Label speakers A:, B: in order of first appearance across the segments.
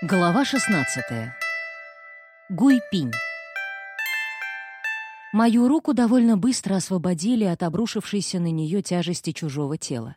A: Глава 16. Гуйпинь. Мою руку довольно быстро освободили от обрушившейся на нее тяжести чужого тела.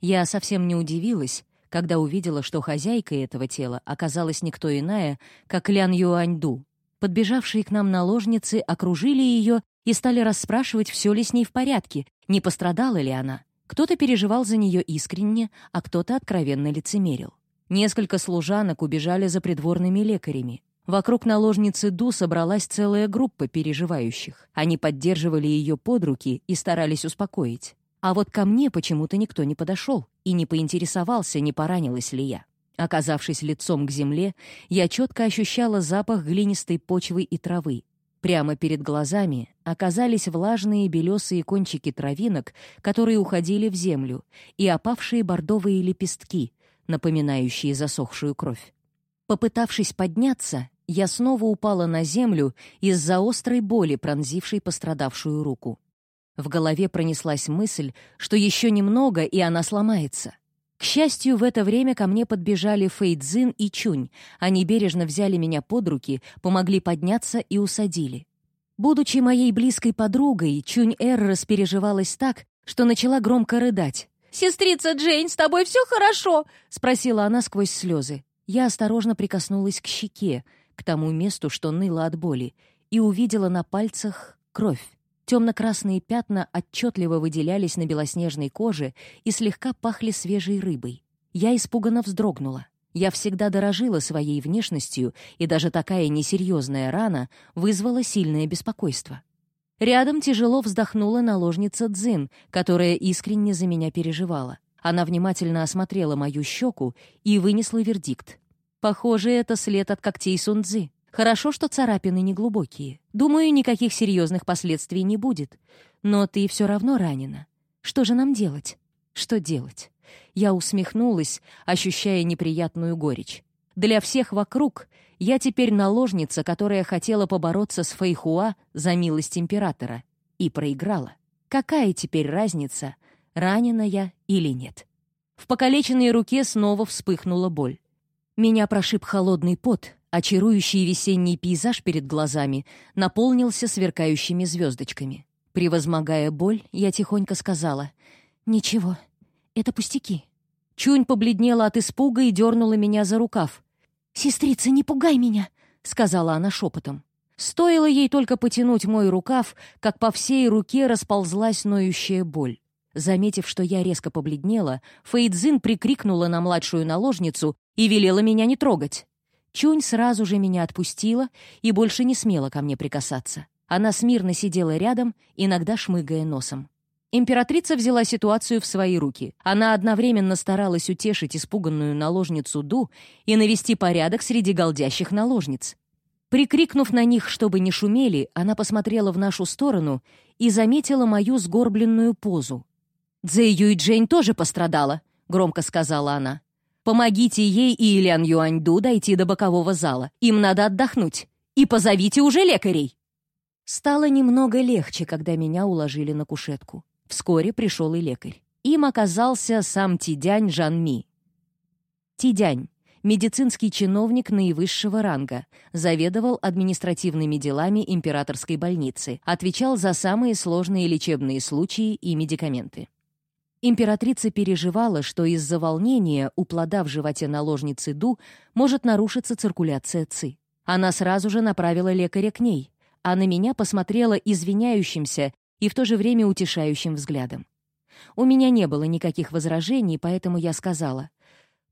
A: Я совсем не удивилась, когда увидела, что хозяйкой этого тела оказалась никто иная, как Лян Юаньду. Подбежавшие к нам наложницы окружили ее и стали расспрашивать, все ли с ней в порядке, не пострадала ли она. Кто-то переживал за нее искренне, а кто-то откровенно лицемерил. Несколько служанок убежали за придворными лекарями. Вокруг наложницы Ду собралась целая группа переживающих. Они поддерживали ее под руки и старались успокоить. А вот ко мне почему-то никто не подошел и не поинтересовался, не поранилась ли я. Оказавшись лицом к земле, я четко ощущала запах глинистой почвы и травы. Прямо перед глазами оказались влажные белесые кончики травинок, которые уходили в землю, и опавшие бордовые лепестки, напоминающие засохшую кровь. Попытавшись подняться, я снова упала на землю из-за острой боли, пронзившей пострадавшую руку. В голове пронеслась мысль, что еще немного, и она сломается. К счастью, в это время ко мне подбежали Фейдзин и Чунь. Они бережно взяли меня под руки, помогли подняться и усадили. Будучи моей близкой подругой, Чунь-Эр распереживалась так, что начала громко рыдать.
B: «Сестрица Джейн, с тобой все хорошо?»
A: — спросила она сквозь слезы. Я осторожно прикоснулась к щеке, к тому месту, что ныло от боли, и увидела на пальцах кровь. Темно-красные пятна отчетливо выделялись на белоснежной коже и слегка пахли свежей рыбой. Я испуганно вздрогнула. Я всегда дорожила своей внешностью, и даже такая несерьезная рана вызвала сильное беспокойство. Рядом тяжело вздохнула наложница Дзин, которая искренне за меня переживала. Она внимательно осмотрела мою щеку и вынесла вердикт. Похоже, это след от когтей Сунцзы. Хорошо, что царапины неглубокие. Думаю, никаких серьезных последствий не будет. Но ты все равно ранена. Что же нам делать? Что делать? Я усмехнулась, ощущая неприятную горечь. Для всех вокруг я теперь наложница, которая хотела побороться с Фэйхуа за милость императора. И проиграла. Какая теперь разница, ранена я или нет? В покалеченной руке снова вспыхнула боль. Меня прошиб холодный пот, а чарующий весенний пейзаж перед глазами наполнился сверкающими звездочками. Превозмогая боль, я тихонько сказала «Ничего, это пустяки». Чунь побледнела от испуга и дернула меня за рукав. «Сестрица, не пугай меня!» — сказала она шепотом. Стоило ей только потянуть мой рукав, как по всей руке расползлась ноющая боль. Заметив, что я резко побледнела, Фейдзин прикрикнула на младшую наложницу и велела меня не трогать. Чунь сразу же меня отпустила и больше не смела ко мне прикасаться. Она смирно сидела рядом, иногда шмыгая носом. Императрица взяла ситуацию в свои руки. Она одновременно старалась утешить испуганную наложницу Ду и навести порядок среди голдящих наложниц. Прикрикнув на них, чтобы не шумели, она посмотрела в нашу сторону и заметила мою сгорбленную позу. «Цзэй Юй Джейн тоже пострадала», — громко сказала она. «Помогите ей и Ильян Юаньду дойти до бокового зала. Им надо отдохнуть. И позовите уже лекарей». Стало немного легче, когда меня уложили на кушетку. Вскоре пришел и лекарь. Им оказался сам Тидянь Жанми. Тидянь — медицинский чиновник наивысшего ранга, заведовал административными делами императорской больницы, отвечал за самые сложные лечебные случаи и медикаменты. Императрица переживала, что из-за волнения у плода в животе наложницы Ду может нарушиться циркуляция ЦИ. Она сразу же направила лекаря к ней, а на меня посмотрела извиняющимся и в то же время утешающим взглядом. У меня не было никаких возражений, поэтому я сказала,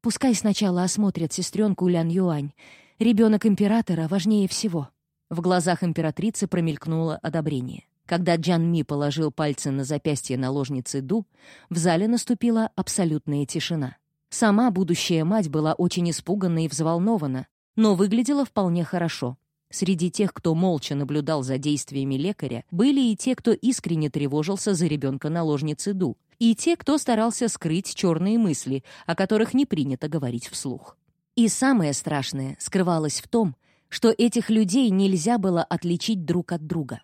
A: «Пускай сначала осмотрят сестренку Лян Юань. Ребенок императора важнее всего». В глазах императрицы промелькнуло одобрение. Когда Джан Ми положил пальцы на запястье наложницы Ду, в зале наступила абсолютная тишина. Сама будущая мать была очень испугана и взволнована, но выглядела вполне хорошо. Среди тех, кто молча наблюдал за действиями лекаря, были и те, кто искренне тревожился за ребенка наложницы Ду, и те, кто старался скрыть черные мысли, о которых не принято говорить вслух. И самое страшное скрывалось в том, что этих людей нельзя было отличить друг от друга.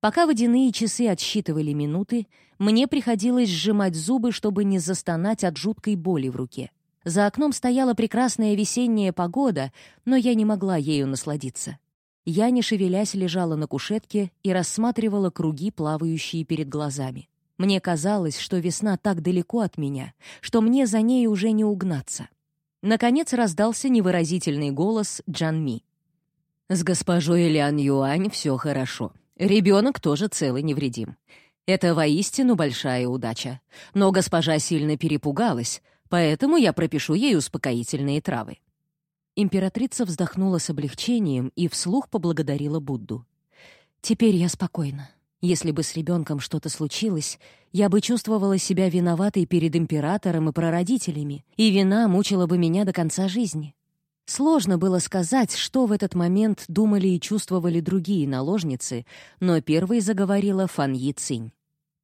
A: Пока водяные часы отсчитывали минуты, мне приходилось сжимать зубы, чтобы не застонать от жуткой боли в руке. За окном стояла прекрасная весенняя погода, но я не могла ею насладиться. Я, не шевелясь, лежала на кушетке и рассматривала круги, плавающие перед глазами. Мне казалось, что весна так далеко от меня, что мне за ней уже не угнаться. Наконец раздался невыразительный голос Джан Ми. «С госпожой Лян Юань все хорошо. Ребенок тоже целый невредим. Это воистину большая удача. Но госпожа сильно перепугалась, поэтому я пропишу ей успокоительные травы». Императрица вздохнула с облегчением и вслух поблагодарила Будду. «Теперь я спокойна. Если бы с ребенком что-то случилось, я бы чувствовала себя виноватой перед императором и прародителями, и вина мучила бы меня до конца жизни. Сложно было сказать, что в этот момент думали и чувствовали другие наложницы, но первой заговорила Фан Yi Цинь.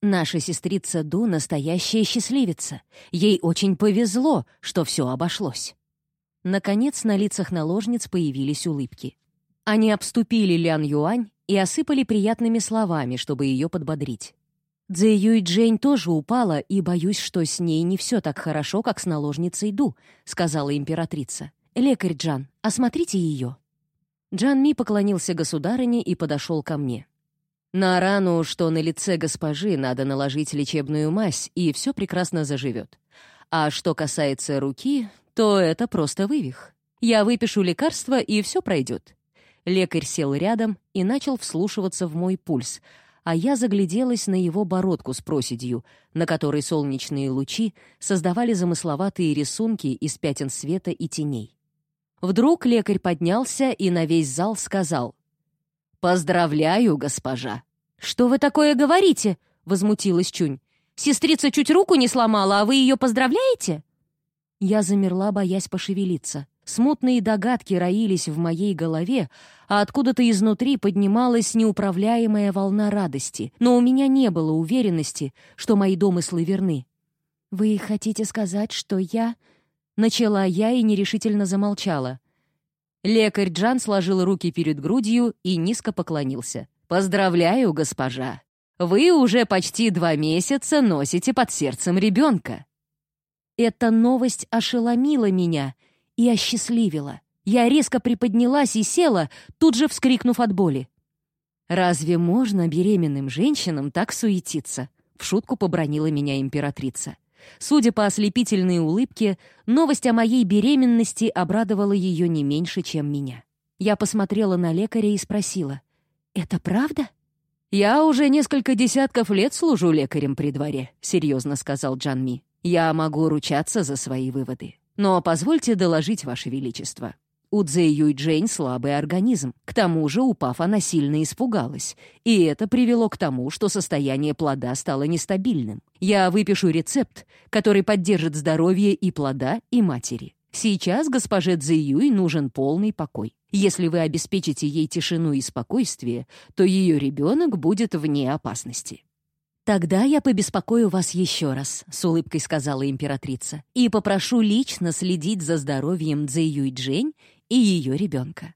A: Наша сестрица Ду — настоящая счастливица. Ей очень повезло, что все обошлось. Наконец, на лицах наложниц появились улыбки. Они обступили Лян Юань и осыпали приятными словами, чтобы ее подбодрить. Цзэ Юй Джень тоже упала, и боюсь, что с ней не все так хорошо, как с наложницей Ду, сказала императрица. «Лекарь Джан, осмотрите ее». Джан Ми поклонился государыне и подошел ко мне. На рану, что на лице госпожи, надо наложить лечебную мазь, и все прекрасно заживет. А что касается руки, то это просто вывих. Я выпишу лекарство, и все пройдет. Лекарь сел рядом и начал вслушиваться в мой пульс, а я загляделась на его бородку с проседью, на которой солнечные лучи создавали замысловатые рисунки из пятен света и теней. Вдруг лекарь поднялся и на весь зал сказал «Поздравляю, госпожа!» «Что вы такое говорите?» — возмутилась Чунь. «Сестрица чуть руку не сломала, а вы ее поздравляете?» Я замерла, боясь пошевелиться. Смутные догадки роились в моей голове, а откуда-то изнутри поднималась неуправляемая волна радости, но у меня не было уверенности, что мои домыслы верны. «Вы хотите сказать, что я...» Начала я и нерешительно замолчала. Лекарь Джан сложил руки перед грудью и низко поклонился. «Поздравляю, госпожа! Вы уже почти два месяца носите под сердцем ребенка!» Эта новость ошеломила меня и осчастливила. Я резко приподнялась и села, тут же вскрикнув от боли. «Разве можно беременным женщинам так суетиться?» — в шутку побронила меня императрица. Судя по ослепительной улыбке, новость о моей беременности обрадовала ее не меньше, чем меня. Я посмотрела на лекаря и спросила, «Это правда?» «Я уже несколько десятков лет служу лекарем при дворе», — серьезно сказал Джан Ми. «Я могу ручаться за свои выводы. Но позвольте доложить, Ваше Величество. У Цзэ Юй Джейн слабый организм. К тому же, упав, она сильно испугалась. И это привело к тому, что состояние плода стало нестабильным. Я выпишу рецепт, который поддержит здоровье и плода, и матери. Сейчас госпоже Цзэ Юй нужен полный покой. Если вы обеспечите ей тишину и спокойствие, то ее ребенок будет вне опасности. «Тогда я побеспокою вас еще раз», — с улыбкой сказала императрица, «и попрошу лично следить за здоровьем Цзэ Юй Джень и ее ребенка.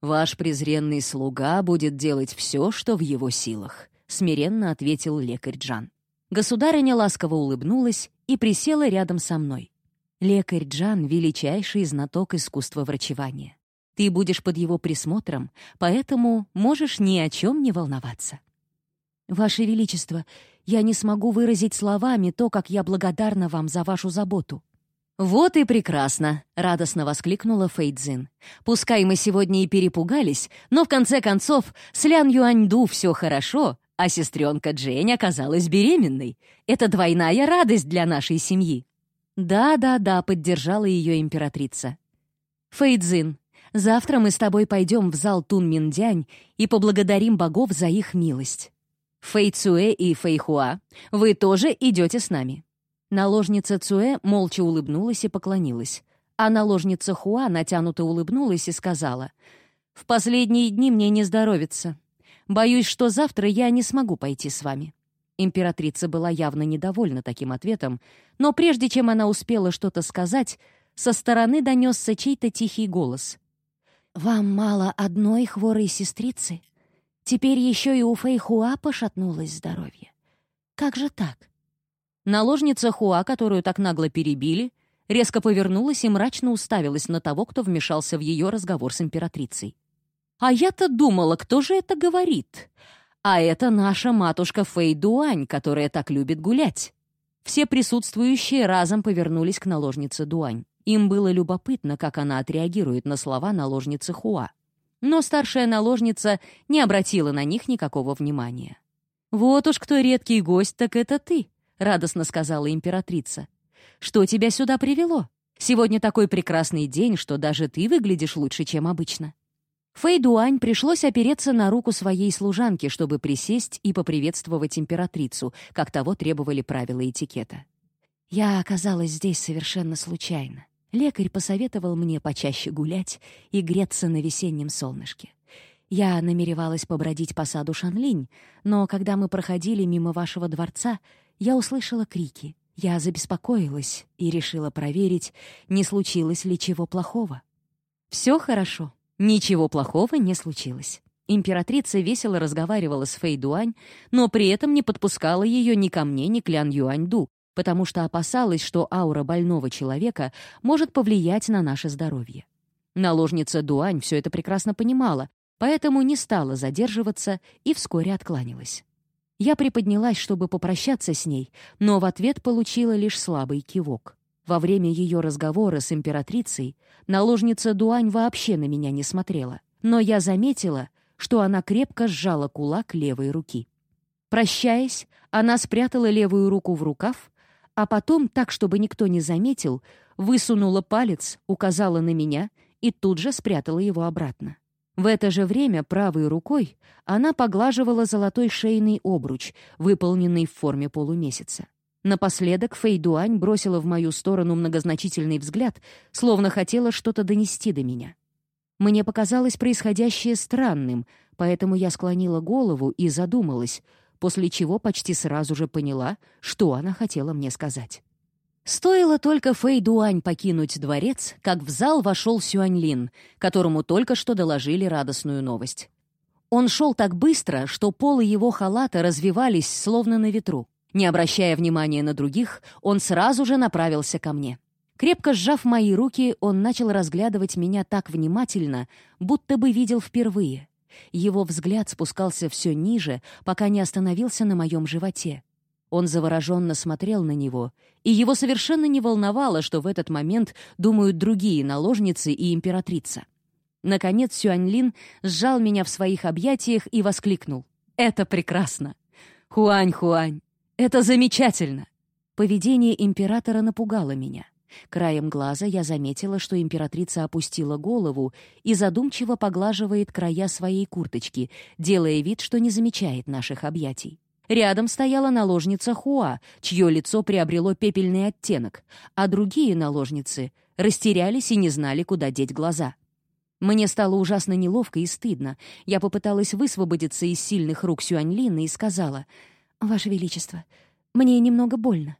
A: «Ваш презренный слуга будет делать все, что в его силах», — смиренно ответил лекарь Джан. Государыня ласково улыбнулась и присела рядом со мной. «Лекарь Джан — величайший знаток искусства врачевания. Ты будешь под его присмотром, поэтому можешь ни о чем не волноваться». «Ваше Величество, я не смогу выразить словами то, как я благодарна вам за вашу заботу. «Вот и прекрасно!» — радостно воскликнула Фейдзин. «Пускай мы сегодня и перепугались, но в конце концов с Лян Юаньду все хорошо, а сестренка Джень оказалась беременной. Это двойная радость для нашей семьи». «Да-да-да», — поддержала ее императрица. «Фейдзин, завтра мы с тобой пойдем в зал Тун Миндянь и поблагодарим богов за их милость. Фэй Цуэ и Фэй Хуа, вы тоже идете с нами». Наложница Цуэ молча улыбнулась и поклонилась, а наложница Хуа натянуто улыбнулась и сказала, «В последние дни мне не здоровится. Боюсь, что завтра я не смогу пойти с вами». Императрица была явно недовольна таким ответом, но прежде чем она успела что-то сказать, со стороны донесся чей-то тихий голос. «Вам мало одной хворой сестрицы? Теперь еще и у Фэйхуа пошатнулось здоровье. Как же так?» Наложница Хуа, которую так нагло перебили, резко повернулась и мрачно уставилась на того, кто вмешался в ее разговор с императрицей. «А я-то думала, кто же это говорит? А это наша матушка Фэй Дуань, которая так любит гулять». Все присутствующие разом повернулись к наложнице Дуань. Им было любопытно, как она отреагирует на слова наложницы Хуа. Но старшая наложница не обратила на них никакого внимания. «Вот уж кто редкий гость, так это ты», — радостно сказала императрица. «Что тебя сюда привело? Сегодня такой прекрасный день, что даже ты выглядишь лучше, чем обычно». Фэй Дуань пришлось опереться на руку своей служанки, чтобы присесть и поприветствовать императрицу, как того требовали правила этикета. «Я оказалась здесь совершенно случайно. Лекарь посоветовал мне почаще гулять и греться на весеннем солнышке. Я намеревалась побродить по саду Шанлинь, но когда мы проходили мимо вашего дворца, я услышала крики. Я забеспокоилась и решила проверить, не случилось ли чего плохого. Все хорошо. Ничего плохого не случилось. Императрица весело разговаривала с Фэй Дуань, но при этом не подпускала ее ни ко мне, ни к Лян Юаньду, потому что опасалась, что аура больного человека может повлиять на наше здоровье. Наложница Дуань все это прекрасно понимала, поэтому не стала задерживаться и вскоре откланялась. Я приподнялась, чтобы попрощаться с ней, но в ответ получила лишь слабый кивок. Во время ее разговора с императрицей наложница Дуань вообще на меня не смотрела, но я заметила, что она крепко сжала кулак левой руки. Прощаясь, она спрятала левую руку в рукав, а потом, так, чтобы никто не заметил, высунула палец, указала на меня и тут же спрятала его обратно. В это же время правой рукой она поглаживала золотой шейный обруч, выполненный в форме полумесяца. Напоследок Фэйдуань бросила в мою сторону многозначительный взгляд, словно хотела что-то донести до меня. Мне показалось происходящее странным, поэтому я склонила голову и задумалась, после чего почти сразу же поняла, что она хотела мне сказать. Стоило только Фэй Дуань покинуть дворец, как в зал вошел Сюаньлин, которому только что доложили радостную новость. Он шел так быстро, что полы его халата развивались, словно на ветру. Не обращая внимания на других, он сразу же направился ко мне. Крепко сжав мои руки, он начал разглядывать меня так внимательно, будто бы видел впервые. Его взгляд спускался все ниже, пока не остановился на моем животе. Он завороженно смотрел на него, и его совершенно не волновало, что в этот момент думают другие наложницы и императрица. Наконец Сюаньлин сжал меня в своих объятиях и воскликнул. «Это прекрасно! Хуань-Хуань, это замечательно!» Поведение императора напугало меня. Краем глаза я заметила, что императрица опустила голову и задумчиво поглаживает края своей курточки, делая вид, что не замечает наших объятий. Рядом стояла наложница Хуа, чье лицо приобрело пепельный оттенок, а другие наложницы растерялись и не знали, куда деть глаза. Мне стало ужасно неловко и стыдно. Я попыталась высвободиться из сильных рук Сюаньлина и сказала — «Ваше Величество, мне немного больно».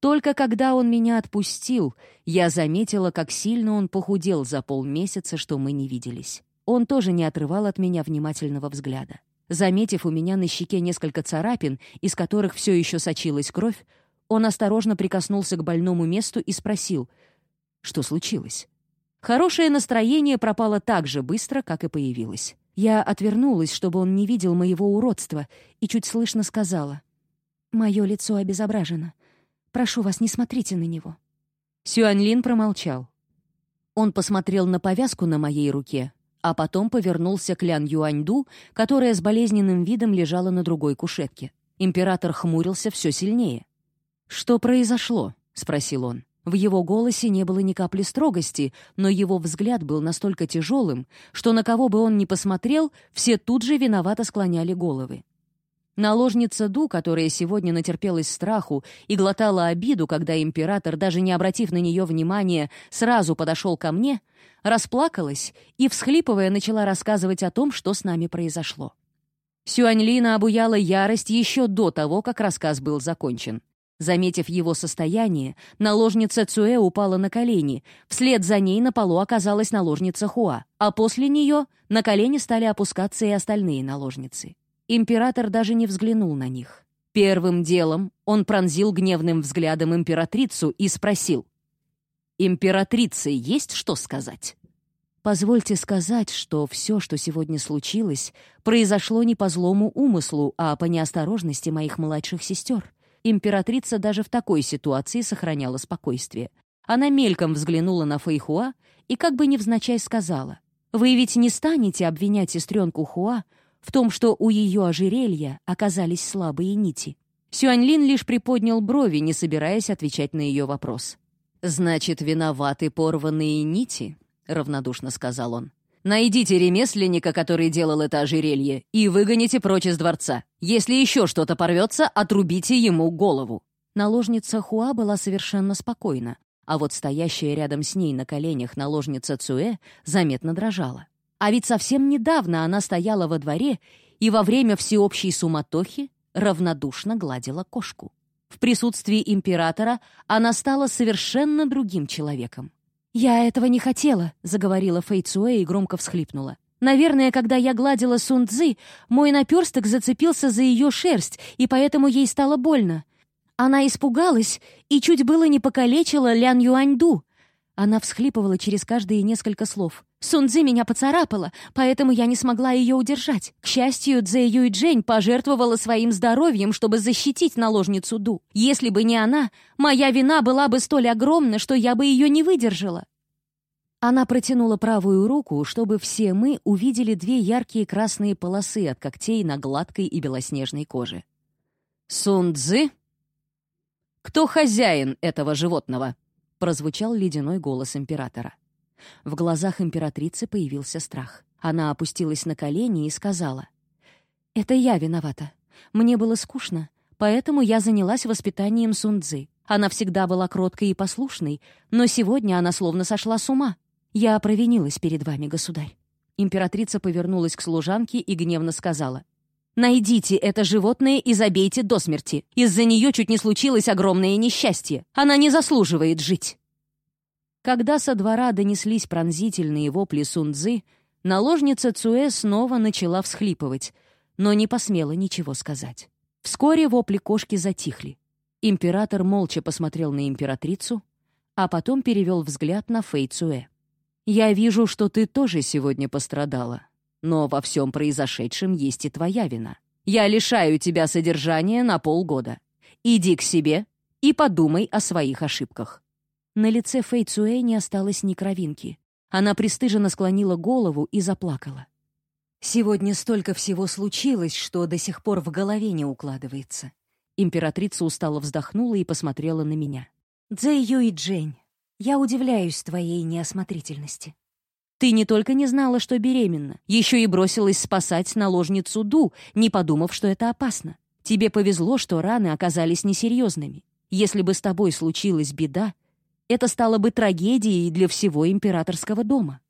A: Только когда он меня отпустил, я заметила, как сильно он похудел за полмесяца, что мы не виделись. Он тоже не отрывал от меня внимательного взгляда. Заметив у меня на щеке несколько царапин, из которых все еще сочилась кровь, он осторожно прикоснулся к больному месту и спросил, что случилось. Хорошее настроение пропало так же быстро, как и появилось. Я отвернулась, чтобы он не видел моего уродства, и чуть слышно сказала. «Мое лицо обезображено. Прошу вас, не смотрите на него». Сюаньлин промолчал. Он посмотрел на повязку на моей руке, а потом повернулся к Лян Юаньду, которая с болезненным видом лежала на другой кушетке. Император хмурился все сильнее. «Что произошло?» — спросил он. В его голосе не было ни капли строгости, но его взгляд был настолько тяжелым, что на кого бы он ни посмотрел, все тут же виновато склоняли головы. Наложница Ду, которая сегодня натерпелась страху и глотала обиду, когда император, даже не обратив на нее внимания, сразу подошел ко мне, расплакалась и, всхлипывая, начала рассказывать о том, что с нами произошло. Сюаньлина обуяла ярость еще до того, как рассказ был закончен. Заметив его состояние, наложница Цуэ упала на колени. Вслед за ней на полу оказалась наложница Хуа, а после нее на колени стали опускаться и остальные наложницы. Император даже не взглянул на них. Первым делом он пронзил гневным взглядом императрицу и спросил.
C: Императрице есть что сказать?»
A: Позвольте сказать, что все, что сегодня случилось, произошло не по злому умыслу, а по неосторожности моих младших сестер. Императрица даже в такой ситуации сохраняла спокойствие. Она мельком взглянула на Фэйхуа и как бы невзначай сказала, «Вы ведь не станете обвинять сестренку Хуа в том, что у ее ожерелья оказались слабые нити». Сюаньлин лишь приподнял брови, не собираясь отвечать на ее вопрос.
C: «Значит, виноваты порванные нити?» — равнодушно сказал он. «Найдите ремесленника, который делал это ожерелье, и выгоните прочь из дворца. Если еще что-то порвется, отрубите ему голову».
A: Наложница Хуа была совершенно спокойна, а вот стоящая рядом с ней на коленях наложница Цуэ заметно дрожала. А ведь совсем недавно она стояла во дворе и во время всеобщей суматохи равнодушно гладила кошку. В присутствии императора она стала совершенно другим человеком. «Я этого не хотела», — заговорила Фэй Цуэ и громко всхлипнула. «Наверное, когда я гладила Сун Цзы, мой наперсток зацепился за ее шерсть, и поэтому ей стало больно. Она испугалась и чуть было не покалечила Лян Юаньду». Она всхлипывала через каждые несколько слов. Сунцзы меня поцарапала, поэтому я не смогла ее удержать. К счастью, Цзэ Юйчжэнь пожертвовала своим здоровьем, чтобы защитить наложницу Ду. Если бы не она, моя вина была бы столь огромна, что я бы ее не выдержала. Она протянула правую руку, чтобы все мы увидели две яркие красные полосы от когтей на гладкой и белоснежной коже.
C: «Сунцзы? Кто хозяин этого животного?» — прозвучал ледяной голос императора.
A: В глазах императрицы появился страх. Она опустилась на колени и сказала, «Это я виновата. Мне было скучно, поэтому я занялась воспитанием Сунцзы. Она всегда была кроткой и послушной, но сегодня она словно сошла с ума. Я провинилась перед вами, государь». Императрица повернулась к служанке и гневно сказала, «Найдите это животное и забейте до смерти. Из-за нее чуть не случилось огромное несчастье. Она не заслуживает жить». Когда со двора донеслись пронзительные вопли Сунцзы, наложница Цуэ снова начала всхлипывать, но не посмела ничего сказать. Вскоре вопли кошки затихли. Император молча посмотрел на императрицу, а потом перевел взгляд на Фэй Цуэ. «Я вижу, что ты тоже сегодня пострадала, но во всем произошедшем есть и твоя вина. Я лишаю тебя содержания на полгода. Иди к себе и подумай о своих ошибках». На лице Фэй Цуэ не осталось ни кровинки. Она пристыженно склонила голову и заплакала. «Сегодня столько всего случилось, что до сих пор в голове не укладывается». Императрица устало вздохнула и посмотрела на меня. «Цзэ Юй Джень, я удивляюсь твоей неосмотрительности. Ты не только не знала, что беременна, еще и бросилась спасать наложницу Ду, не подумав, что это опасно. Тебе повезло, что раны оказались несерьезными. Если бы с тобой случилась беда, это стало бы трагедией для всего императорского дома.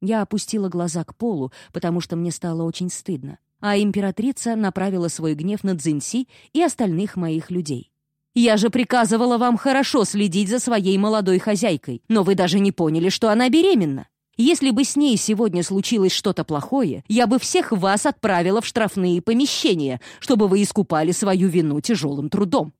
A: Я опустила глаза к полу, потому что мне стало очень стыдно, а императрица направила свой гнев на Цзиньси и остальных моих людей. «Я же приказывала вам хорошо следить за своей молодой хозяйкой, но вы даже не поняли, что она беременна. Если бы с ней сегодня случилось что-то плохое, я бы всех вас отправила в штрафные помещения, чтобы вы искупали свою вину тяжелым трудом».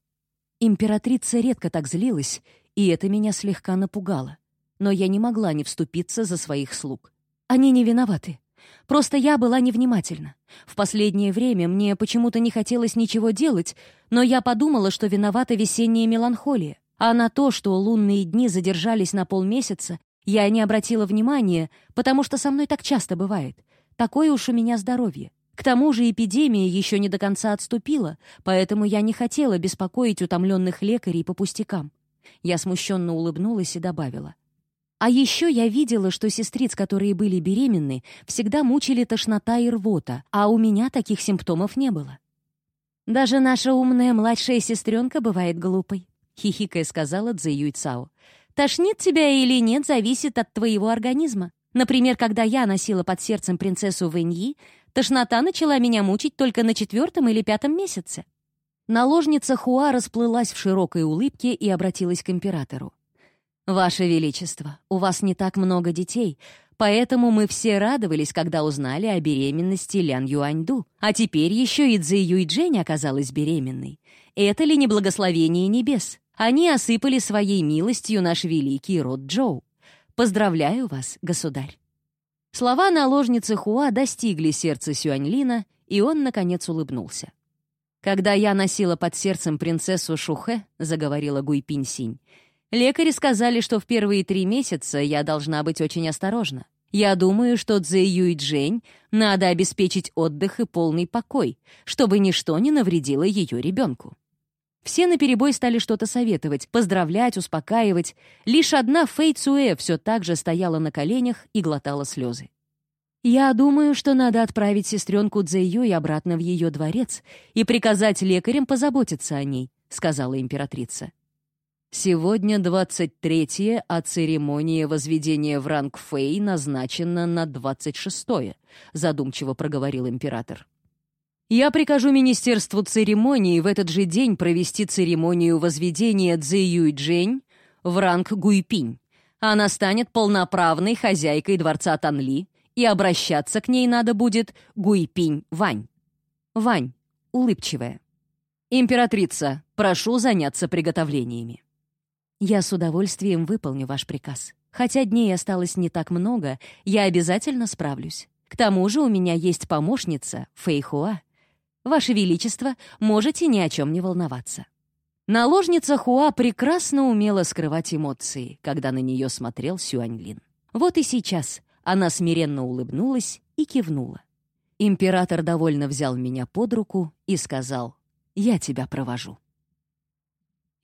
A: Императрица редко так злилась, и это меня слегка напугало. Но я не могла не вступиться за своих слуг. Они не виноваты. Просто я была невнимательна. В последнее время мне почему-то не хотелось ничего делать, но я подумала, что виновата весенняя меланхолия. А на то, что лунные дни задержались на полмесяца, я не обратила внимания, потому что со мной так часто бывает. Такое уж у меня здоровье. К тому же эпидемия еще не до конца отступила, поэтому я не хотела беспокоить утомленных лекарей по пустякам. Я смущенно улыбнулась и добавила. А еще я видела, что сестриц, которые были беременны, всегда мучили тошнота и рвота, а у меня таких симптомов не было. «Даже наша умная младшая сестренка бывает глупой», — хихикая сказала Цзэ Цао. «Тошнит тебя или нет, зависит от твоего организма. Например, когда я носила под сердцем принцессу Вэньи, тошнота начала меня мучить только на четвертом или пятом месяце. Наложница Хуа расплылась в широкой улыбке и обратилась к императору. «Ваше Величество, у вас не так много детей, поэтому мы все радовались, когда узнали о беременности Лян Юаньду. А теперь еще и Цзи Юйчжэнь оказалась беременной. Это ли не благословение небес? Они осыпали своей милостью наш великий род Джоу. Поздравляю вас, государь». Слова наложницы Хуа достигли сердца Сюаньлина, и он, наконец, улыбнулся. «Когда я носила под сердцем принцессу Шухэ», — заговорила Гуйпинь Синь, «лекари сказали, что в первые три месяца я должна быть очень осторожна. Я думаю, что Цзэ Юй Джень надо обеспечить отдых и полный покой, чтобы ничто не навредило ее ребенку». Все наперебой стали что-то советовать, поздравлять, успокаивать. Лишь одна Фэй Цуэ все так же стояла на коленях и глотала слезы. «Я думаю, что надо отправить сестренку Цзэйюй обратно в ее дворец и приказать лекарям позаботиться о ней», — сказала императрица. «Сегодня 23-е, а церемония возведения в ранг Фэй назначена на 26-е», — задумчиво проговорил император. «Я прикажу Министерству церемонии в этот же день провести церемонию возведения Цзэйюй Джень в ранг Гуйпинь. Она станет полноправной хозяйкой дворца Танли, и обращаться к ней надо будет Гуйпинь Вань. Вань, улыбчивая. Императрица, прошу заняться приготовлениями. Я с удовольствием выполню ваш приказ. Хотя дней осталось не так много, я обязательно справлюсь. К тому же у меня есть помощница, Фэйхуа. Ваше Величество, можете ни о чем не волноваться. Наложница Хуа прекрасно умела скрывать эмоции, когда на нее смотрел Сюаньлин. Вот и сейчас она смиренно улыбнулась и кивнула. Император довольно взял меня под руку и сказал, «Я тебя провожу».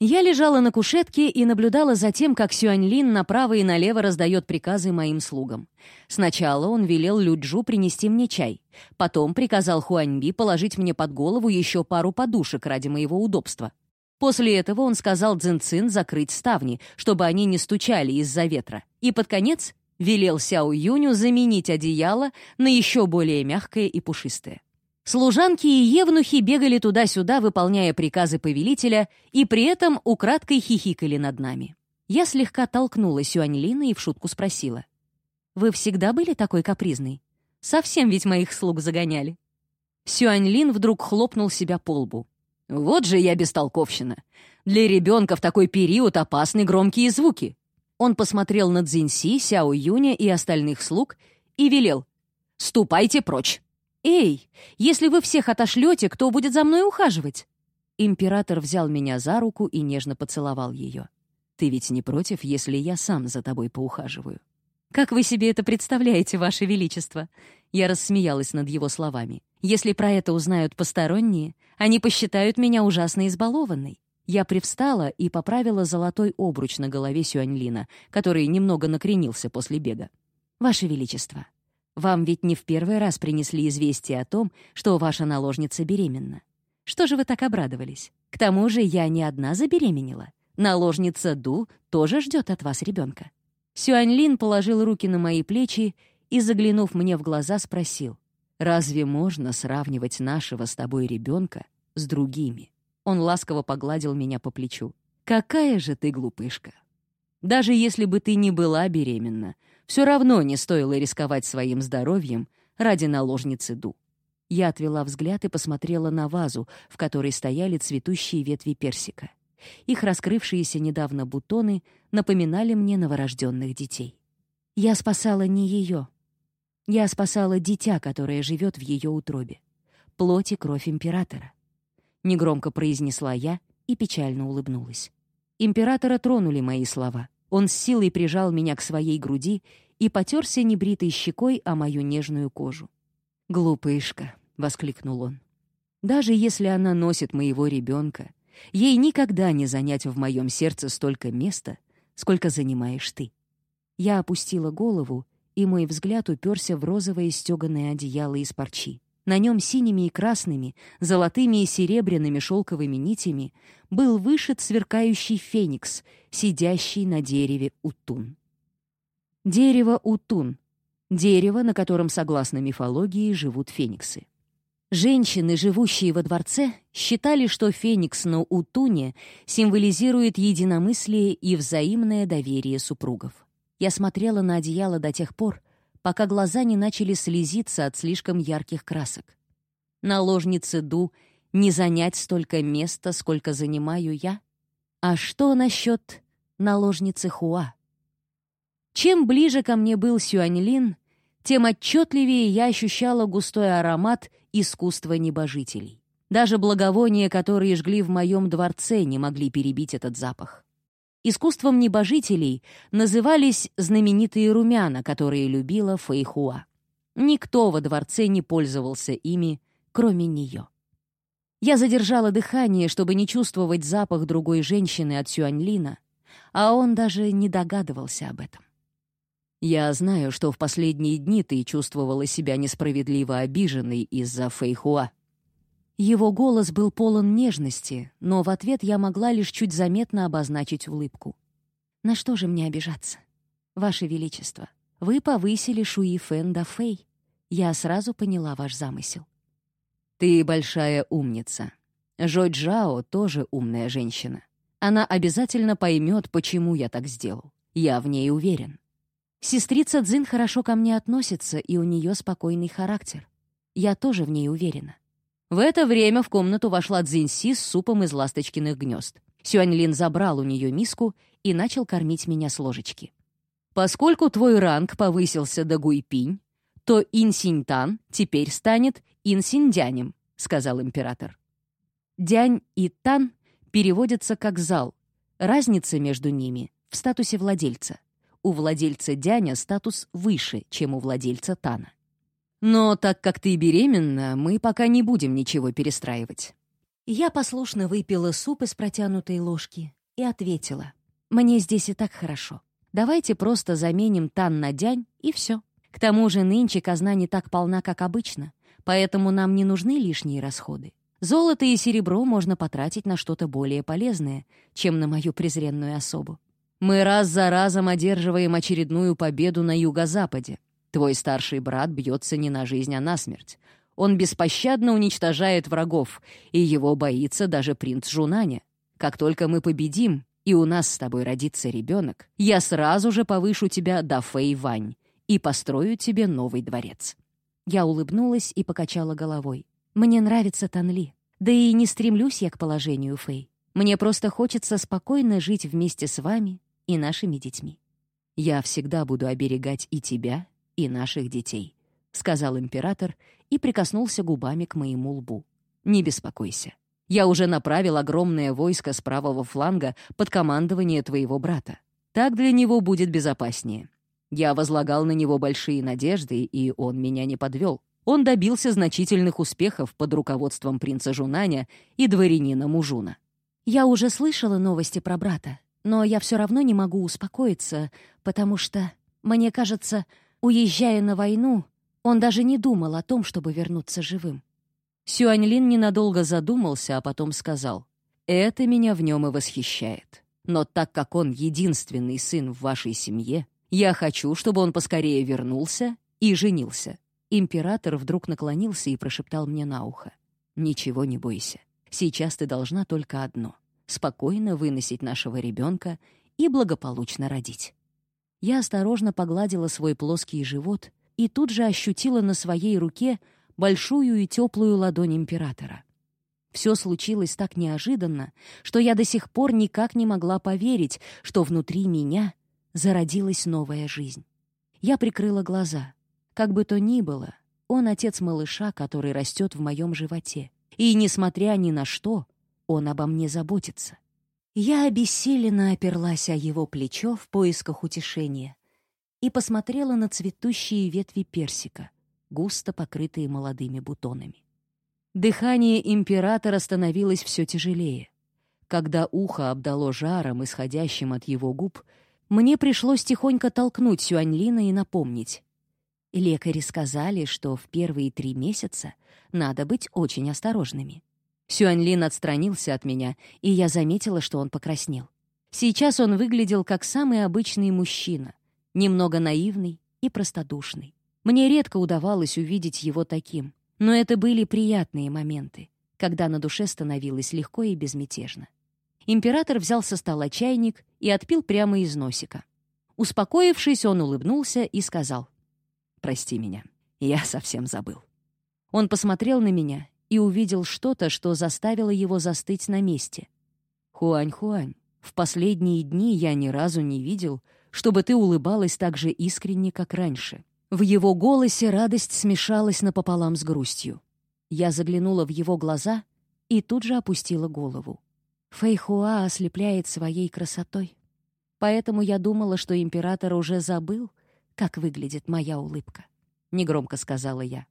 A: Я лежала на кушетке и наблюдала за тем, как Сюаньлин направо и налево раздает приказы моим слугам. Сначала он велел Люджу принести мне чай. Потом приказал Хуаньби положить мне под голову еще пару подушек ради моего удобства. После этого он сказал Цзинцин закрыть ставни, чтобы они не стучали из-за ветра. И под конец велел Сяо Юню заменить одеяло на еще более мягкое и пушистое. Служанки и евнухи бегали туда-сюда, выполняя приказы повелителя, и при этом украдкой хихикали над нами. Я слегка толкнула Сюаньлина и в шутку спросила. «Вы всегда были такой капризной? Совсем ведь моих слуг загоняли». Сюаньлин вдруг хлопнул себя по лбу. «Вот же я бестолковщина! Для ребенка в такой период опасны громкие звуки. Он посмотрел на Цзиньси, Сяо Юня и остальных слуг и велел «Ступайте прочь!» «Эй, если вы всех отошлете, кто будет за мной ухаживать?» Император взял меня за руку и нежно поцеловал ее. «Ты ведь не против, если я сам за тобой поухаживаю?» «Как вы себе это представляете, Ваше Величество?» Я рассмеялась над его словами. «Если про это узнают посторонние, они посчитают меня ужасно избалованной. Я привстала и поправила золотой обруч на голове Сюаньлина, который немного накренился после бега. «Ваше Величество, вам ведь не в первый раз принесли известие о том, что ваша наложница беременна. Что же вы так обрадовались? К тому же я не одна забеременела. Наложница Ду тоже ждет от вас ребенка. Сюаньлин положил руки на мои плечи и, заглянув мне в глаза, спросил, «Разве можно сравнивать нашего с тобой ребенка с другими?» Он ласково погладил меня по плечу. «Какая же ты глупышка! Даже если бы ты не была беременна, все равно не стоило рисковать своим здоровьем ради наложницы Ду». Я отвела взгляд и посмотрела на вазу, в которой стояли цветущие ветви персика. Их раскрывшиеся недавно бутоны напоминали мне новорожденных детей. Я спасала не ее. Я спасала дитя, которое живет в ее утробе. Плоть и кровь императора. Негромко произнесла я и печально улыбнулась. Императора тронули мои слова. Он с силой прижал меня к своей груди и потерся небритой щекой о мою нежную кожу. «Глупышка!» — воскликнул он. «Даже если она носит моего ребенка, ей никогда не занять в моем сердце столько места, сколько занимаешь ты». Я опустила голову, и мой взгляд уперся в розовое стеганое одеяло из парчи. На нем синими и красными, золотыми и серебряными шелковыми нитями был вышит сверкающий феникс, сидящий на дереве утун. Дерево утун — дерево, на котором, согласно мифологии, живут фениксы. Женщины, живущие во дворце, считали, что феникс на утуне символизирует единомыслие и взаимное доверие супругов. Я смотрела на одеяло до тех пор, пока глаза не начали слезиться от слишком ярких красок. Наложнице Ду не занять столько места, сколько занимаю я. А что насчет наложницы Хуа? Чем ближе ко мне был Сюаньлин, тем отчетливее я ощущала густой аромат искусства небожителей. Даже благовония, которые жгли в моем дворце, не могли перебить этот запах. Искусством небожителей назывались знаменитые румяна, которые любила Фэйхуа. Никто во дворце не пользовался ими, кроме нее. Я задержала дыхание, чтобы не чувствовать запах другой женщины от Сюаньлина, а он даже не догадывался об этом. Я знаю, что в последние дни ты чувствовала себя несправедливо обиженной из-за Фэйхуа. Его голос был полон нежности, но в ответ я могла лишь чуть заметно обозначить улыбку. «На что же мне обижаться? Ваше Величество, вы повысили Шуи Фэн до Фэй. Я сразу поняла ваш замысел». «Ты большая умница. Жо Джао тоже умная женщина. Она обязательно поймет, почему я так сделал. Я в ней уверен». Сестрица Цзин хорошо ко мне относится, и у нее спокойный характер. Я тоже в ней уверена. В это время в комнату вошла Цзиньси с супом из ласточкиных гнезд. Сюаньлин забрал у нее миску и начал кормить меня с ложечки. «Поскольку твой ранг повысился до Гуйпинь, то Инсиньтан теперь станет Инсиндянем», — сказал император. Дянь и Тан переводятся как «зал». Разница между ними в статусе владельца у владельца Дяня статус выше, чем у владельца Тана. Но так как ты беременна, мы пока не будем ничего перестраивать. Я послушно выпила суп из протянутой ложки и ответила. «Мне здесь и так хорошо. Давайте просто заменим Тан на Дянь, и все. К тому же нынче казна не так полна, как обычно, поэтому нам не нужны лишние расходы. Золото и серебро можно потратить на что-то более полезное, чем на мою презренную особу. Мы раз за разом одерживаем очередную победу на юго-западе. Твой старший брат бьется не на жизнь, а на смерть. Он беспощадно уничтожает врагов, и его боится даже принц Жунаня. Как только мы победим, и у нас с тобой родится ребенок, я сразу же повышу тебя до Фэй Вань и построю тебе новый дворец». Я улыбнулась и покачала головой. «Мне нравится Танли. Да и не стремлюсь я к положению Фэй. Мне просто хочется спокойно жить вместе с вами и нашими детьми. «Я всегда буду оберегать и тебя, и наших детей», — сказал император и прикоснулся губами к моему лбу. «Не беспокойся. Я уже направил огромное войско с правого фланга под командование твоего брата. Так для него будет безопаснее. Я возлагал на него большие надежды, и он меня не подвел. Он добился значительных успехов под руководством принца Жунаня и дворянина Мужуна. Я уже слышала новости про брата, но я все равно не могу успокоиться, потому что, мне кажется, уезжая на войну, он даже не думал о том, чтобы вернуться живым. Сюаньлин ненадолго задумался, а потом сказал, «Это меня в нем и восхищает. Но так как он единственный сын в вашей семье, я хочу, чтобы он поскорее вернулся и женился». Император вдруг наклонился и прошептал мне на ухо, «Ничего не бойся. Сейчас ты должна только одно — спокойно выносить нашего ребенка и благополучно родить. Я осторожно погладила свой плоский живот и тут же ощутила на своей руке большую и теплую ладонь императора. Все случилось так неожиданно, что я до сих пор никак не могла поверить, что внутри меня зародилась новая жизнь. Я прикрыла глаза. Как бы то ни было, он отец малыша, который растет в моем животе. И, несмотря ни на что, он обо мне заботится. Я обессиленно оперлась о его плечо в поисках утешения и посмотрела на цветущие ветви персика, густо покрытые молодыми бутонами. Дыхание императора становилось все тяжелее. Когда ухо обдало жаром, исходящим от его губ, мне пришлось тихонько толкнуть Сюаньлина и напомнить. Лекари сказали, что в первые три месяца надо быть очень осторожными. Сюаньлин отстранился от меня, и я заметила, что он покраснел. Сейчас он выглядел как самый обычный мужчина, немного наивный и простодушный. Мне редко удавалось увидеть его таким, но это были приятные моменты, когда на душе становилось легко и безмятежно. Император взял со стола чайник и отпил прямо из носика. Успокоившись, он улыбнулся и сказал, «Прости меня, я совсем забыл». Он посмотрел на меня, и увидел что-то, что заставило его застыть на месте. «Хуань-Хуань, В последние дни я ни разу не видел, чтобы ты улыбалась так же искренне, как раньше. В его голосе радость смешалась напополам с грустью. Я заглянула в его глаза и тут же опустила голову. Фэйхуа ослепляет своей красотой. Поэтому я думала, что император уже забыл, как выглядит моя улыбка. Негромко сказала я.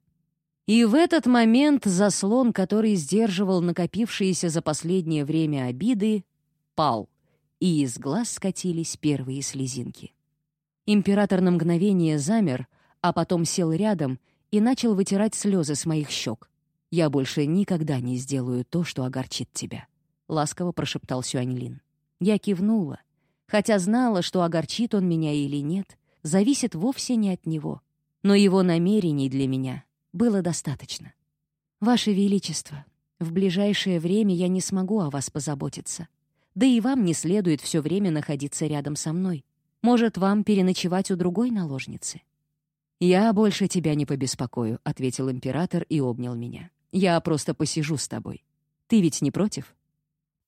A: И в этот момент заслон, который сдерживал накопившиеся за последнее время обиды, пал, и из глаз скатились первые слезинки. Император на мгновение замер, а потом сел рядом и начал вытирать слезы с моих щек. «Я больше никогда не сделаю то, что огорчит тебя», — ласково прошептал Сюаньлин. Я кивнула, хотя знала, что огорчит он меня или нет, зависит вовсе не от него. Но его намерений для меня было достаточно. «Ваше Величество, в ближайшее время я не смогу о вас позаботиться. Да и вам не следует все время находиться рядом со мной. Может, вам переночевать у другой наложницы?» «Я больше тебя не побеспокою», — ответил император и обнял меня. «Я просто посижу с тобой. Ты ведь не против?»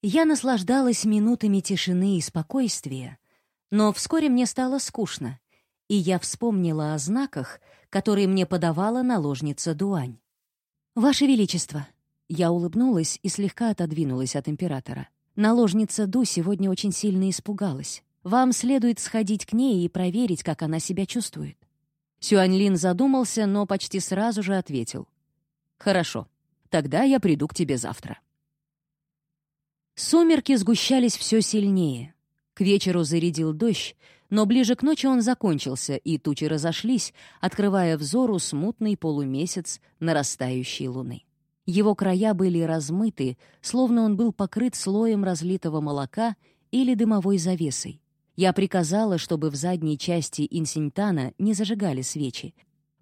A: Я наслаждалась минутами тишины и спокойствия, но вскоре мне стало скучно, и я вспомнила о знаках, которые мне подавала наложница Дуань. «Ваше Величество!» Я улыбнулась и слегка отодвинулась от императора. Наложница Ду сегодня очень сильно испугалась. Вам следует сходить к ней и проверить, как она себя чувствует. Сюаньлин задумался, но почти сразу же ответил. «Хорошо, тогда я приду к тебе завтра». Сумерки сгущались все сильнее. К вечеру зарядил дождь, но ближе к ночи он закончился, и тучи разошлись, открывая взору смутный полумесяц нарастающей луны. Его края были размыты, словно он был покрыт слоем разлитого молока или дымовой завесой. Я приказала, чтобы в задней части инсинтана не зажигали свечи.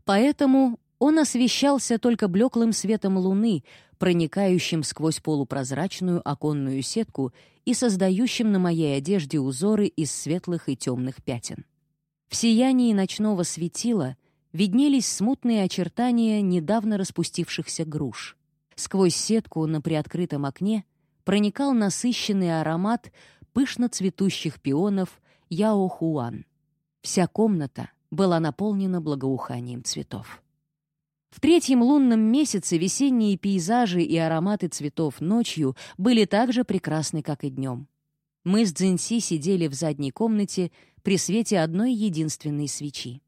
A: Поэтому он освещался только блеклым светом луны, проникающим сквозь полупрозрачную оконную сетку и создающим на моей одежде узоры из светлых и темных пятен. В сиянии ночного светила виднелись смутные очертания недавно распустившихся груш. Сквозь сетку на приоткрытом окне проникал насыщенный аромат пышно цветущих пионов Яохуан. Вся комната была наполнена благоуханием цветов. В третьем лунном месяце весенние пейзажи и ароматы цветов ночью были так же прекрасны, как и днем. Мы с Цзиньси сидели в задней комнате при свете одной единственной свечи.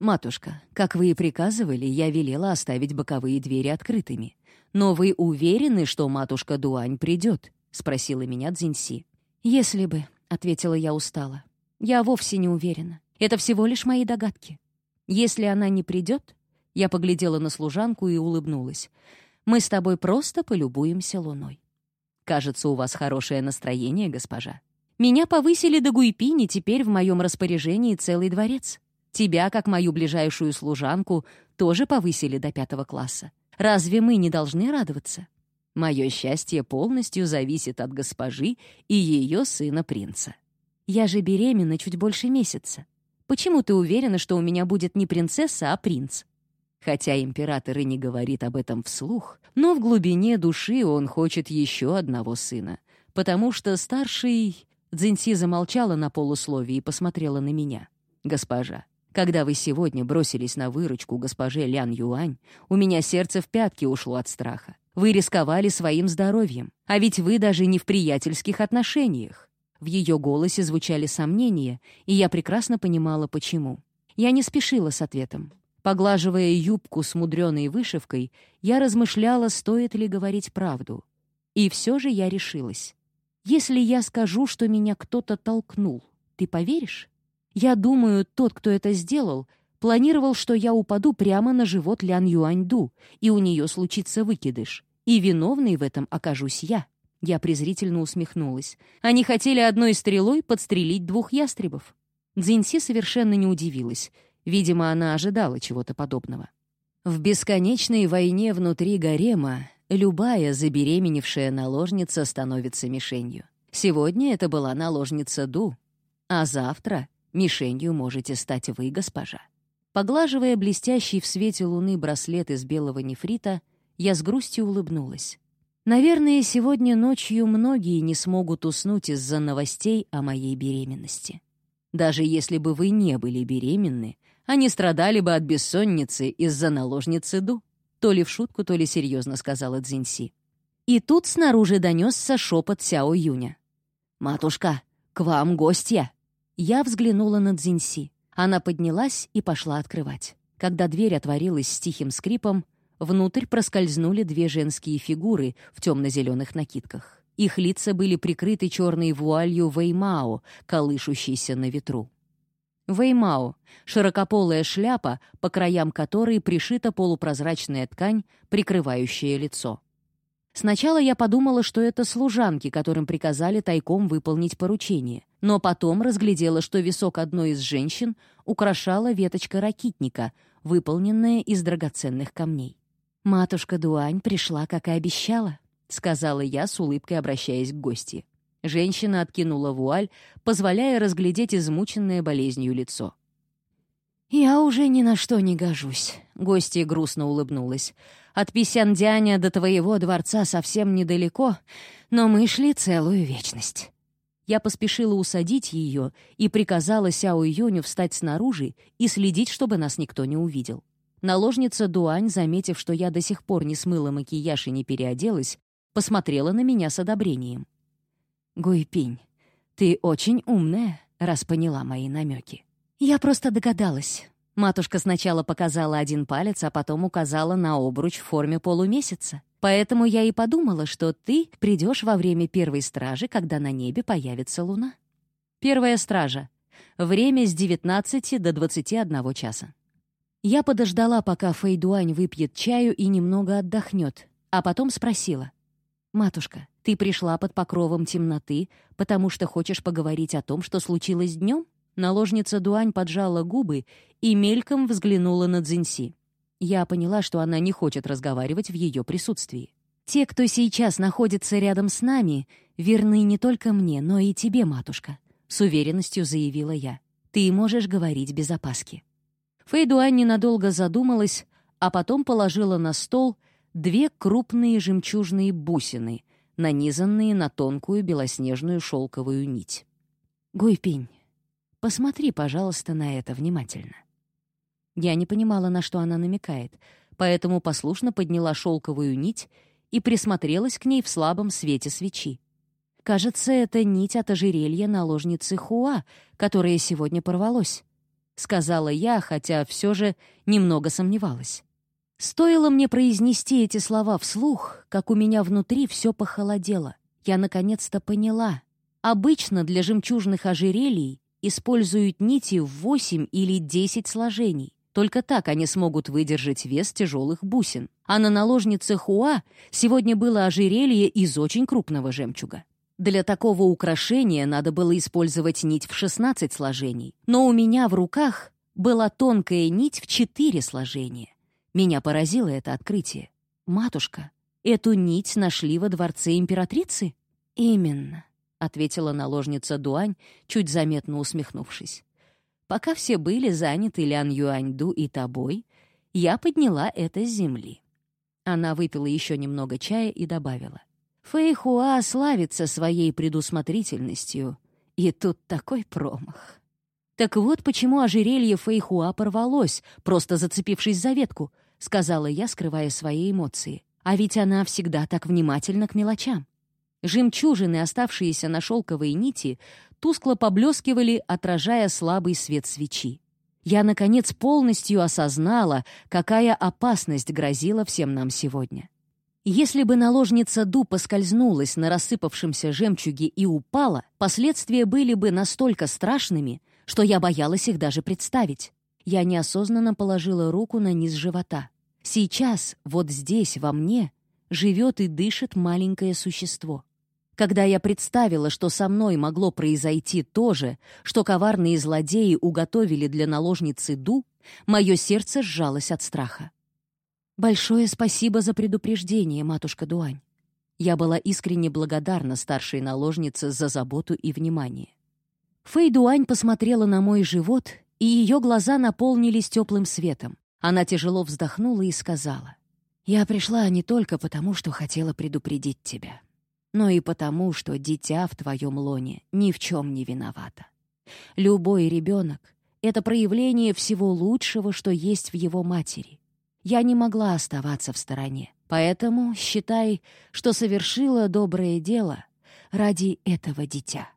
A: «Матушка, как вы и приказывали, я велела оставить боковые двери открытыми. Но вы уверены, что матушка Дуань придет?» — спросила меня Цзиньси. «Если бы», — ответила я устало. «Я вовсе не уверена. Это всего лишь мои догадки. Если она не придет, я поглядела на служанку и улыбнулась. «Мы с тобой просто полюбуемся луной». «Кажется, у вас хорошее настроение, госпожа. Меня повысили до Гуйпини, теперь в моем распоряжении целый дворец. Тебя, как мою ближайшую служанку, тоже повысили до пятого класса. Разве мы не должны радоваться? Мое счастье полностью зависит от госпожи и ее сына-принца. Я же беременна чуть больше месяца. Почему ты уверена, что у меня будет не принцесса, а принц?» Хотя император и не говорит об этом вслух, но в глубине души он хочет еще одного сына, потому что старший... Цзиньси замолчала на полусловии и посмотрела на меня. «Госпожа, когда вы сегодня бросились на выручку госпоже Лян Юань, у меня сердце в пятки ушло от страха. Вы рисковали своим здоровьем, а ведь вы даже не в приятельских отношениях». В ее голосе звучали сомнения, и я прекрасно понимала, почему. Я не спешила с ответом. Поглаживая юбку с мудреной вышивкой, я размышляла, стоит ли говорить правду. И все же я решилась. Если я скажу, что меня кто-то толкнул, ты поверишь? Я думаю, тот, кто это сделал, планировал, что я упаду прямо на живот Лян Юаньду, и у нее случится выкидыш. И виновной в этом окажусь я. Я презрительно усмехнулась. Они хотели одной стрелой подстрелить двух ястребов. Дзинси совершенно не удивилась. Видимо, она ожидала чего-то подобного. В бесконечной войне внутри гарема любая забеременевшая наложница становится мишенью. Сегодня это была наложница Ду, а завтра мишенью можете стать вы, госпожа. Поглаживая блестящий в свете луны браслет из белого нефрита, я с грустью улыбнулась. Наверное, сегодня ночью многие не смогут уснуть из-за новостей о моей беременности. Даже если бы вы не были беременны, они страдали бы от бессонницы из-за наложницы Ду. То ли в шутку, то ли серьезно сказала Цзиньси. И тут снаружи донесся шепот Сяо Юня. «Матушка, к вам гостья!» Я взглянула на Цзиньси. Она поднялась и пошла открывать. Когда дверь отворилась с тихим скрипом, Внутрь проскользнули две женские фигуры в темно-зеленых накидках. Их лица были прикрыты черной вуалью веймао, колышущейся на ветру. Веймао — широкополая шляпа, по краям которой пришита полупрозрачная ткань, прикрывающая лицо. Сначала я подумала, что это служанки, которым приказали тайком выполнить поручение, но потом разглядела, что висок одной из женщин украшала веточка ракитника, выполненная из драгоценных камней. «Матушка Дуань пришла, как и обещала», — сказала я с улыбкой, обращаясь к гости. Женщина откинула вуаль, позволяя разглядеть измученное болезнью лицо. «Я уже ни на что не гожусь», — гостья грустно улыбнулась. «От Писяндяня до твоего дворца совсем недалеко, но мы шли целую вечность». Я поспешила усадить ее и приказала Сяо Юню встать снаружи и следить, чтобы нас никто не увидел. Наложница Дуань, заметив, что я до сих пор не смыла макияж и не переоделась, посмотрела на меня с одобрением. «Гуйпинь, ты очень умная, раз поняла мои намеки. Я просто догадалась. Матушка сначала показала один палец, а потом указала на обруч в форме полумесяца. Поэтому я и подумала, что ты придешь во время первой стражи, когда на небе появится луна. Первая стража. Время с 19 до 21 часа. Я подождала, пока Фэйдуань выпьет чаю и немного отдохнет, а потом спросила. «Матушка, ты пришла под покровом темноты, потому что хочешь поговорить о том, что случилось днем?» Наложница Дуань поджала губы и мельком взглянула на Цзиньси. Я поняла, что она не хочет разговаривать в ее присутствии. «Те, кто сейчас находится рядом с нами, верны не только мне, но и тебе, матушка», — с уверенностью заявила я. «Ты можешь говорить без опаски». Фэйдуань ненадолго задумалась, а потом положила на стол две крупные жемчужные бусины, нанизанные на тонкую белоснежную шелковую нить. «Гуйпинь, посмотри, пожалуйста, на это внимательно». Я не понимала, на что она намекает, поэтому послушно подняла шелковую нить и присмотрелась к ней в слабом свете свечи. Кажется, это нить от ожерелья наложницы Хуа, которая сегодня порвалось. — сказала я, хотя все же немного сомневалась. Стоило мне произнести эти слова вслух, как у меня внутри все похолодело. Я наконец-то поняла. Обычно для жемчужных ожерелий используют нити в 8 или 10 сложений. Только так они смогут выдержать вес тяжелых бусин. А на наложнице Хуа сегодня было ожерелье из очень крупного жемчуга. Для такого украшения надо было использовать нить в 16 сложений, но у меня в руках была тонкая нить в 4 сложения. Меня поразило это открытие. «Матушка, эту нить нашли во дворце императрицы?» «Именно», — ответила наложница Дуань, чуть заметно усмехнувшись. «Пока все были заняты Лян Юаньду и тобой, я подняла это с земли». Она выпила еще немного чая и добавила. Фэйхуа славится своей предусмотрительностью, и тут такой промах. «Так вот почему ожерелье Фэйхуа порвалось, просто зацепившись за ветку», — сказала я, скрывая свои эмоции. «А ведь она всегда так внимательна к мелочам». Жемчужины, оставшиеся на шелковой нити, тускло поблескивали, отражая слабый свет свечи. Я, наконец, полностью осознала, какая опасность грозила всем нам сегодня. Если бы наложница Ду поскользнулась на рассыпавшемся жемчуге и упала, последствия были бы настолько страшными, что я боялась их даже представить. Я неосознанно положила руку на низ живота. Сейчас, вот здесь, во мне, живет и дышит маленькое существо. Когда я представила, что со мной могло произойти то же, что коварные злодеи уготовили для наложницы Ду, мое сердце сжалось от страха. «Большое спасибо за предупреждение, матушка Дуань». Я была искренне благодарна старшей наложнице за заботу и внимание. Фэй Дуань посмотрела на мой живот, и ее глаза наполнились теплым светом. Она тяжело вздохнула и сказала, «Я пришла не только потому, что хотела предупредить тебя, но и потому, что дитя в твоем лоне ни в чем не виновато. Любой ребенок — это проявление всего лучшего, что есть в его матери. Я не могла оставаться в стороне, поэтому считай, что совершила доброе дело ради этого дитя».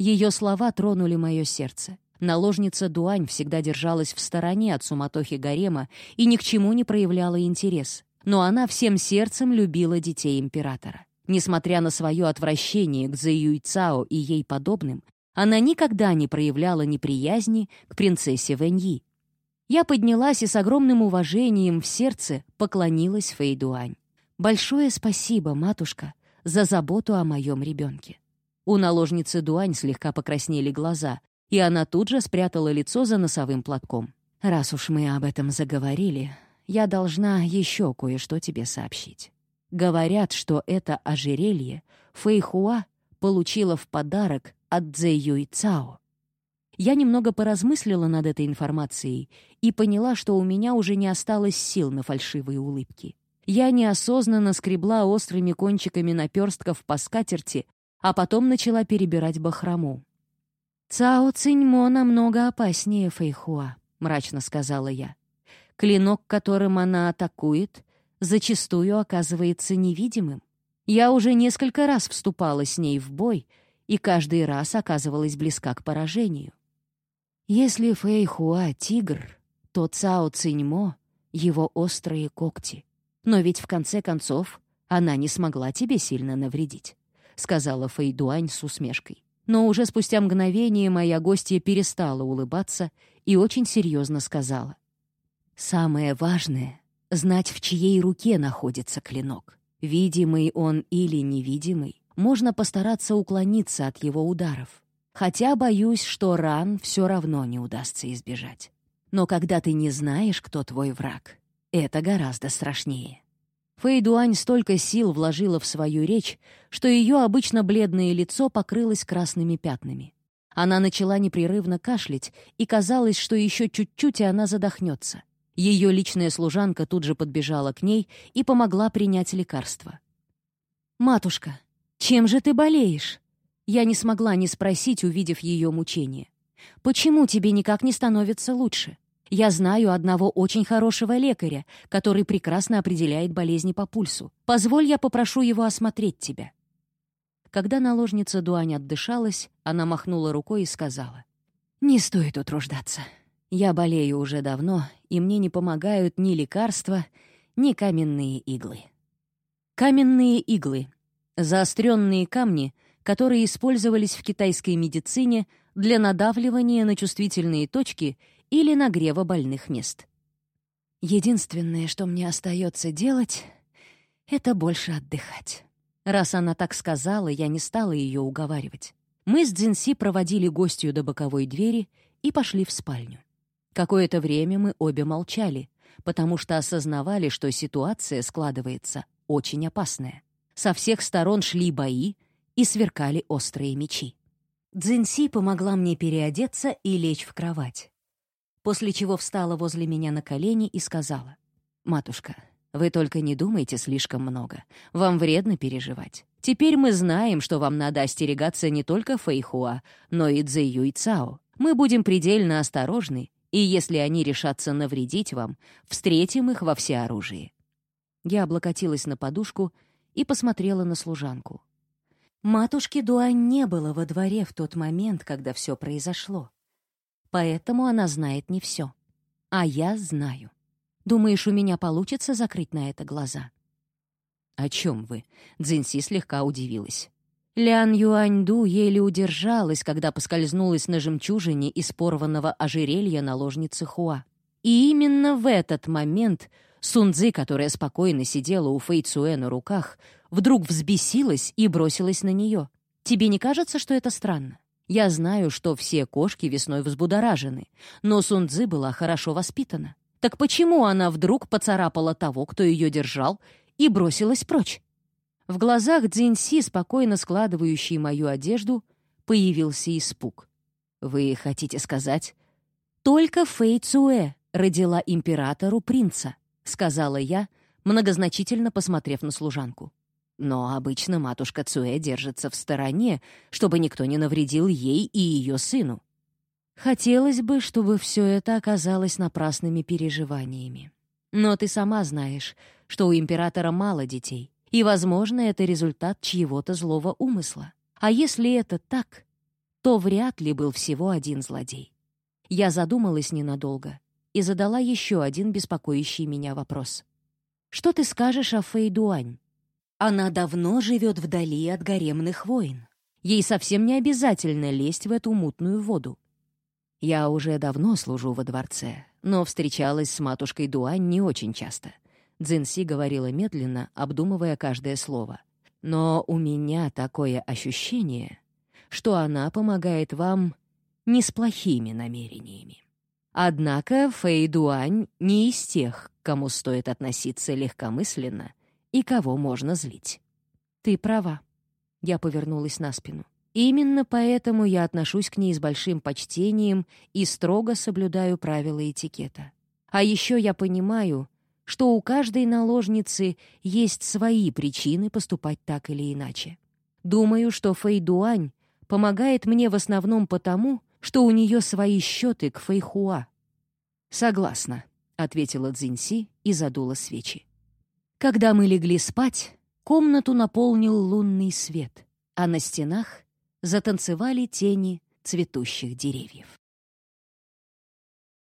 A: Ее слова тронули мое сердце. Наложница Дуань всегда держалась в стороне от суматохи гарема и ни к чему не проявляла интерес. Но она всем сердцем любила детей императора. Несмотря на свое отвращение к Цзэюйцао и ей подобным, она никогда не проявляла неприязни к принцессе Вэньи. Я поднялась и с огромным уважением в сердце поклонилась Фэйдуань. «Большое спасибо, матушка, за заботу о моем ребенке». У наложницы Дуань слегка покраснели глаза, и она тут же спрятала лицо за носовым платком. «Раз уж мы об этом заговорили, я должна еще кое-что тебе сообщить. Говорят, что это ожерелье Фэйхуа получила в подарок от Цзэ Юй Цао. Я немного поразмыслила над этой информацией и поняла, что у меня уже не осталось сил на фальшивые улыбки. Я неосознанно скребла острыми кончиками наперстков по скатерти, а потом начала перебирать бахрому. «Цао Циньмо намного опаснее Фэйхуа», — мрачно сказала я. «Клинок, которым она атакует, зачастую оказывается невидимым. Я уже несколько раз вступала с ней в бой и каждый раз оказывалась близка к поражению. Если Фэйхуа — тигр, то Цао Циньмо — его острые когти. Но ведь в конце концов она не смогла тебе сильно навредить», — сказала Фэйдуань с усмешкой. Но уже спустя мгновение моя гостья перестала улыбаться и очень серьезно сказала. «Самое важное — знать, в чьей руке находится клинок. Видимый он или невидимый, можно постараться уклониться от его ударов. Хотя боюсь, что ран все равно не удастся избежать. Но когда ты не знаешь, кто твой враг, это гораздо страшнее». Фэйдуань столько сил вложила в свою речь, что ее обычно бледное лицо покрылось красными пятнами. Она начала непрерывно кашлять, и казалось, что еще чуть-чуть, и она задохнется. Ее личная служанка тут же подбежала к ней и помогла принять лекарство. «Матушка, чем же ты болеешь?» Я не смогла не спросить, увидев ее мучение. «Почему тебе никак не становится лучше?» Я знаю одного очень хорошего лекаря, который прекрасно определяет болезни по пульсу. Позволь, я попрошу его осмотреть тебя». Когда наложница Дуань отдышалась, она махнула рукой и сказала. «Не стоит утруждаться. Я болею уже давно, и мне не помогают ни лекарства, ни каменные иглы». Каменные иглы — заостренные камни, которые использовались в китайской медицине для надавливания на чувствительные точки — или нагрева больных мест. Единственное, что мне остается делать, это больше отдыхать. Раз она так сказала, я не стала ее уговаривать. Мы с Дзинси проводили гостью до боковой двери и пошли в спальню. Какое-то время мы обе молчали, потому что осознавали, что ситуация складывается очень опасная. Со всех сторон шли бои и сверкали острые мечи. Дзинси помогла мне переодеться и лечь в кровать после чего встала возле меня на колени и сказала, «Матушка, вы только не думайте слишком много. Вам вредно переживать. Теперь мы знаем, что вам надо остерегаться не только Фэйхуа, но и Цзэю и Цао. Мы будем предельно осторожны, и если они решатся навредить вам, встретим их во всеоружии». Я облокотилась на подушку и посмотрела на служанку. Матушки Дуань не было во дворе в тот момент, когда все произошло. Поэтому она знает не все. А я знаю. Думаешь, у меня получится закрыть на это глаза?» «О чем вы?» — Цзиньси слегка удивилась. Лян Юаньду еле удержалась, когда поскользнулась на жемчужине из порванного ожерелья наложницы Хуа. И именно в этот момент Сунцзы, которая спокойно сидела у Фэй Цуэ на руках, вдруг взбесилась и бросилась на нее. «Тебе не кажется, что это странно?» Я знаю, что все кошки весной взбудоражены, но Сунцзы была хорошо воспитана. Так почему она вдруг поцарапала того, кто ее держал, и бросилась прочь? В глазах Цзиньси, спокойно складывающей мою одежду, появился испуг. «Вы хотите сказать?» «Только Фэй Цуэ родила императору принца», — сказала я, многозначительно посмотрев на служанку. Но обычно матушка Цуэ держится в стороне, чтобы никто не навредил ей и ее сыну. Хотелось бы, чтобы все это оказалось напрасными переживаниями. Но ты сама знаешь, что у императора мало детей, и, возможно, это результат чьего-то злого умысла. А если это так, то вряд ли был всего один злодей. Я задумалась ненадолго и задала еще один беспокоящий меня вопрос. «Что ты скажешь о Фэй Дуань?» Она давно живет вдали от гаремных войн. Ей совсем не обязательно лезть в эту мутную воду. Я уже давно служу во дворце, но встречалась с матушкой Дуань не очень часто. Цзинси говорила медленно, обдумывая каждое слово. Но у меня такое ощущение, что она помогает вам не с плохими намерениями. Однако Фэй Дуань не из тех, к кому стоит относиться легкомысленно и кого можно злить. Ты права. Я повернулась на спину. Именно поэтому я отношусь к ней с большим почтением и строго соблюдаю правила этикета. А еще я понимаю, что у каждой наложницы есть свои причины поступать так или иначе. Думаю, что Фэйдуань помогает мне в основном потому, что у нее свои счеты к Фэйхуа. «Согласна», — ответила Цзиньси и задула свечи. Когда мы легли спать, комнату наполнил лунный свет, а на стенах затанцевали тени цветущих деревьев.